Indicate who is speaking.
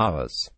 Speaker 1: hours.